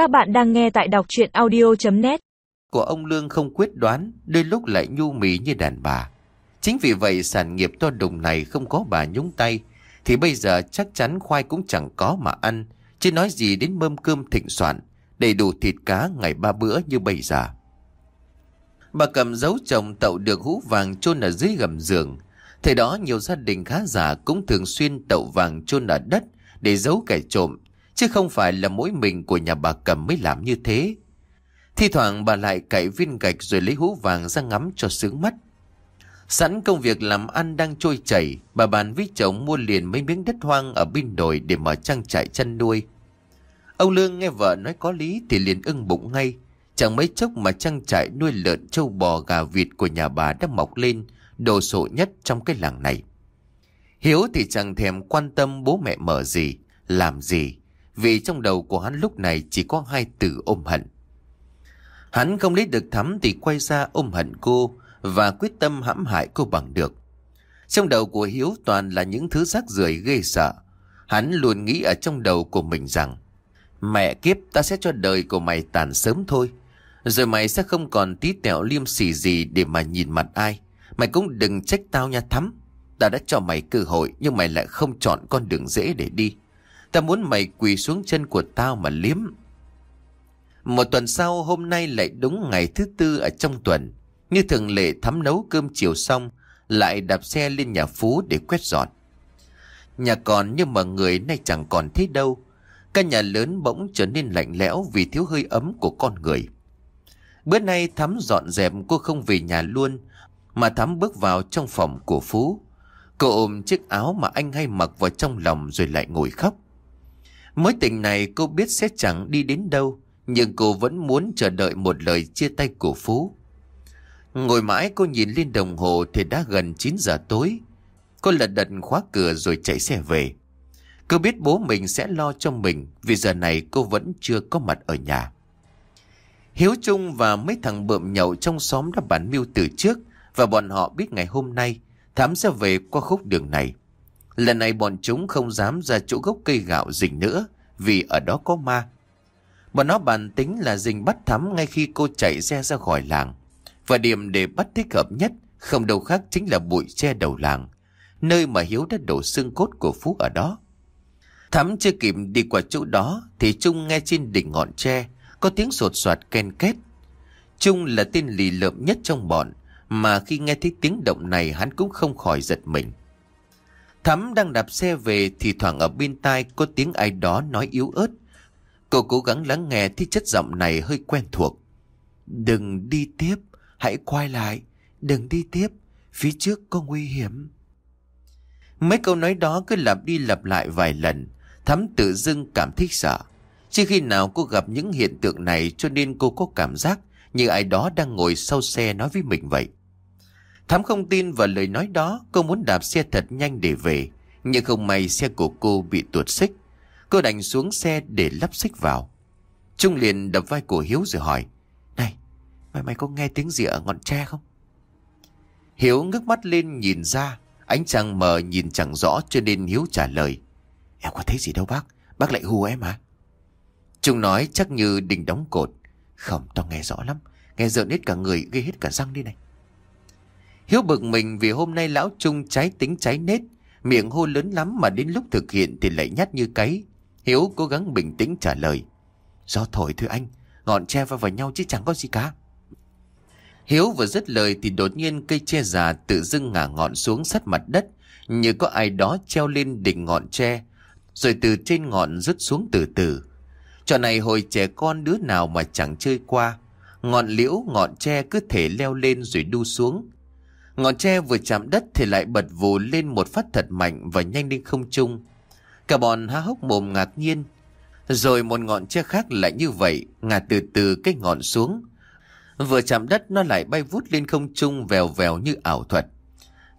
Các bạn đang nghe tại đọc chuyện audio.net Của ông Lương không quyết đoán, đôi lúc lại nhu mì như đàn bà. Chính vì vậy sản nghiệp to đùng này không có bà nhúng tay, thì bây giờ chắc chắn khoai cũng chẳng có mà ăn, chứ nói gì đến mâm cơm thịnh soạn, đầy đủ thịt cá ngày ba bữa như bây giờ. Bà cầm dấu chồng tậu được hũ vàng chôn ở dưới gầm giường. Thời đó nhiều gia đình khá giả cũng thường xuyên tậu vàng chôn ở đất để giấu kẻ trộm, chứ không phải là mỗi mình của nhà bà cầm mới làm như thế. Thi thoảng bà lại cậy viên gạch rồi lấy hũ vàng ra ngắm cho sướng mắt. Sẵn công việc làm ăn đang trôi chảy, bà bàn với chồng mua liền mấy miếng đất hoang ở bên đồi để mở trang trại chăn nuôi. Ông Lương nghe vợ nói có lý thì liền ưng bụng ngay. Chẳng mấy chốc mà trang trại nuôi lợn trâu bò gà vịt của nhà bà đã mọc lên, đồ sộ nhất trong cái làng này. Hiếu thì chẳng thèm quan tâm bố mẹ mở gì, làm gì, vì trong đầu của hắn lúc này chỉ có hai từ ôm hận. Hắn không lấy được thắm thì quay ra ôm hận cô và quyết tâm hãm hại cô bằng được. Trong đầu của Hiếu toàn là những thứ rác rưởi ghê sợ. Hắn luôn nghĩ ở trong đầu của mình rằng, Mẹ kiếp, ta sẽ cho đời của mày tàn sớm thôi. Rồi mày sẽ không còn tí tẹo liêm sỉ gì để mà nhìn mặt ai. Mày cũng đừng trách tao nha thắm. Ta đã cho mày cơ hội nhưng mày lại không chọn con đường dễ để đi. Ta muốn mày quỳ xuống chân của tao mà liếm. Một tuần sau hôm nay lại đúng ngày thứ tư ở trong tuần. Như thường lệ thắm nấu cơm chiều xong lại đạp xe lên nhà Phú để quét dọn. Nhà còn nhưng mà người nay chẳng còn thấy đâu. Căn nhà lớn bỗng trở nên lạnh lẽo vì thiếu hơi ấm của con người. Bữa nay Thắm dọn dẹp cô không về nhà luôn, mà Thắm bước vào trong phòng của Phú. Cô ôm chiếc áo mà anh hay mặc vào trong lòng rồi lại ngồi khóc. Mối tình này cô biết sẽ chẳng đi đến đâu, nhưng cô vẫn muốn chờ đợi một lời chia tay của Phú. Ngồi mãi cô nhìn lên đồng hồ thì đã gần 9 giờ tối. Cô lật đật khóa cửa rồi chạy xe về. Cô biết bố mình sẽ lo cho mình vì giờ này cô vẫn chưa có mặt ở nhà. Hiếu Trung và mấy thằng bợm nhậu trong xóm đã bản mưu từ trước và bọn họ biết ngày hôm nay Thám sẽ về qua khúc đường này. Lần này bọn chúng không dám ra chỗ gốc cây gạo rình nữa vì ở đó có ma. Bọn nó bàn tính là rình bắt Thắm ngay khi cô chạy xe ra khỏi làng. Và điểm để bắt thích hợp nhất không đâu khác chính là bụi tre đầu làng, nơi mà Hiếu đã đổ xương cốt của Phú ở đó. Thắm chưa kịp đi qua chỗ đó thì Trung nghe trên đỉnh ngọn tre có tiếng sột soạt ken kết Trung là tên lì lợm nhất trong bọn mà khi nghe thấy tiếng động này hắn cũng không khỏi giật mình. Thắm đang đạp xe về thì thoảng ở bên tai có tiếng ai đó nói yếu ớt. Cô cố gắng lắng nghe thì chất giọng này hơi quen thuộc. Đừng đi tiếp, hãy quay lại, đừng đi tiếp, phía trước có nguy hiểm. Mấy câu nói đó cứ lặp đi lặp lại vài lần, Thắm tự dưng cảm thấy sợ. Chỉ khi nào cô gặp những hiện tượng này cho nên cô có cảm giác như ai đó đang ngồi sau xe nói với mình vậy thám không tin vào lời nói đó, cô muốn đạp xe thật nhanh để về. Nhưng không may xe của cô bị tuột xích. Cô đành xuống xe để lắp xích vào. Trung liền đập vai của Hiếu rồi hỏi. Này, mày mày có nghe tiếng gì ở ngọn tre không? Hiếu ngước mắt lên nhìn ra. Ánh trăng mờ nhìn chẳng rõ cho nên Hiếu trả lời. Em có thấy gì đâu bác, bác lại hù em à? Trung nói chắc như đình đóng cột. Không, tao nghe rõ lắm. Nghe rợn hết cả người, gây hết cả răng đi này. Hiếu bực mình vì hôm nay lão Trung trái tính trái nết. Miệng hô lớn lắm mà đến lúc thực hiện thì lại nhát như cái. Hiếu cố gắng bình tĩnh trả lời. Do thổi thôi anh, ngọn tre va vào nhau chứ chẳng có gì cả. Hiếu vừa dứt lời thì đột nhiên cây tre già tự dưng ngả ngọn xuống sát mặt đất, như có ai đó treo lên đỉnh ngọn tre, rồi từ trên ngọn rứt xuống từ từ. Trò này hồi trẻ con đứa nào mà chẳng chơi qua. Ngọn liễu, ngọn tre cứ thể leo lên rồi đu xuống. Ngọn tre vừa chạm đất thì lại bật vù lên một phát thật mạnh và nhanh lên không trung. Cả bọn há hốc mồm ngạc nhiên. Rồi một ngọn tre khác lại như vậy, ngả từ từ cái ngọn xuống. Vừa chạm đất nó lại bay vút lên không trung vèo vèo như ảo thuật.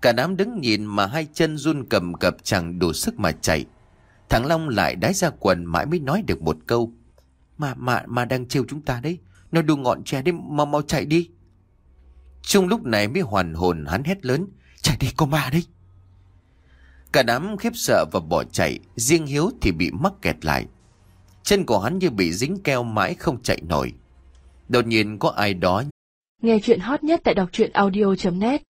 Cả đám đứng nhìn mà hai chân run cầm cập chẳng đủ sức mà chạy. Thằng Long lại đái ra quần mãi mới nói được một câu. Mà mà mà đang trêu chúng ta đấy. Nó đu ngọn tre đi mau mau chạy đi. Trung lúc này mới hoàn hồn, hắn hét lớn. Chạy đi có ma đấy. Cả đám khiếp sợ và bỏ chạy. Riêng Hiếu thì bị mắc kẹt lại. Chân của hắn như bị dính keo mãi không chạy nổi. Đột nhiên có ai đó Nghe chuyện hot nhất tại đọc truyện audio.net